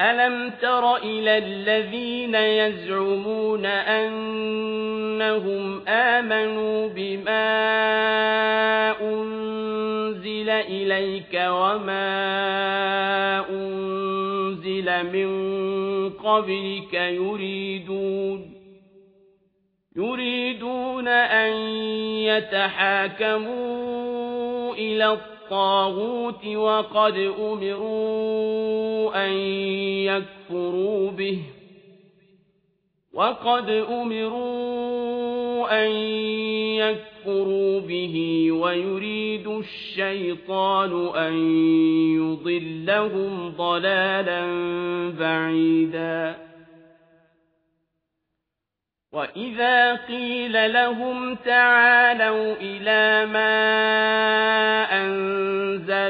ألم تر إلى الذين يزعمون أنهم آمنوا بما أنزل إليك وما أنزل من قبلك يريدون يريدون أن يتحاكموا إلى الطاغوت وقد أمروا أن يكفروا به وقد أمروا أن يكفروا به ويريد الشيطان أن يضلهم ضلالا بعيدا وَإِذَا قِيلَ لَهُمْ تَعَالَوْا إِلَى مَا